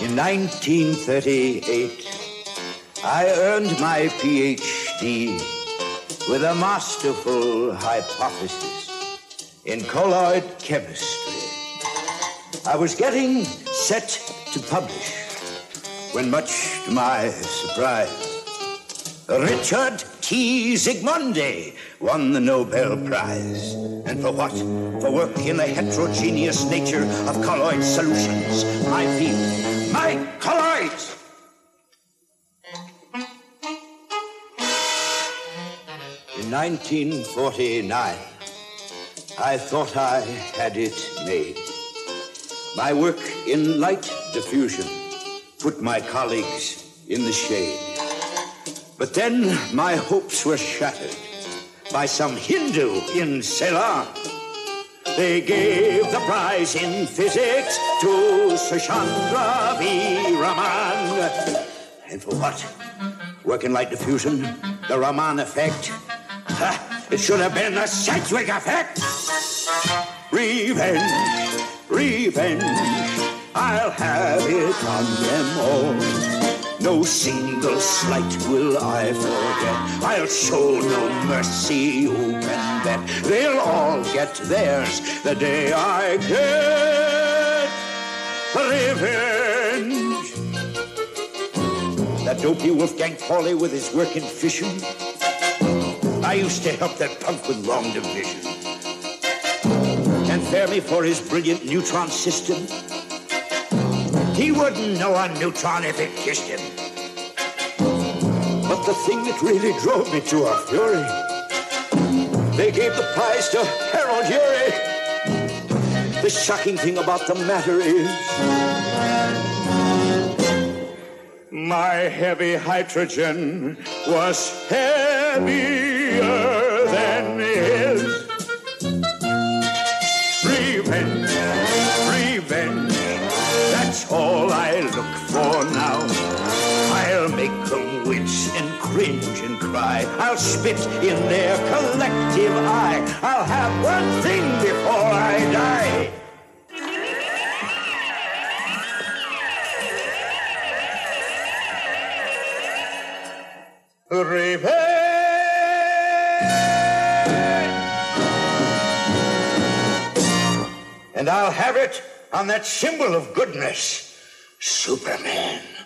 1938, I earned my PhD with a masterful hypothesis in colloid chemistry. I was getting set to publish when, much to my surprise, Richard T. Zsigmondy won the Nobel Prize. And for what? For work in the heterogeneous nature of colloid solutions. My field. My colloids! In 1949, I thought I had it made. My work in light diffusion put my colleagues in the shade. But then my hopes were shattered by some Hindu in Ceylon. They gave the prize in physics to Sir Chandra V. Raman. And for what? Working light diffusion, the Raman effect. Ha, it should have been the Sedgwick effect. Revenge, revenge, I'll have it on them all. No single slight will I forget. I'll show no mercy, you can bet. They'll all get theirs the day I get revenge. That dopey Wolfgang Pauli with his work in fission. I used to help that punk with long division. And Fermi for his brilliant neutron system. He wouldn't know a neutron if it kissed him. But the thing that really drove me to a fury, they gave the prize to Harold Urey. The shocking thing about the matter is, my heavy hydrogen was heavier than his. Revenge, look for now. I'll make them wince and cringe and cry. I'll spit in their collective eye. I'll have one thing before I die. Revenge! And I'll have it on that symbol of goodness, Superman.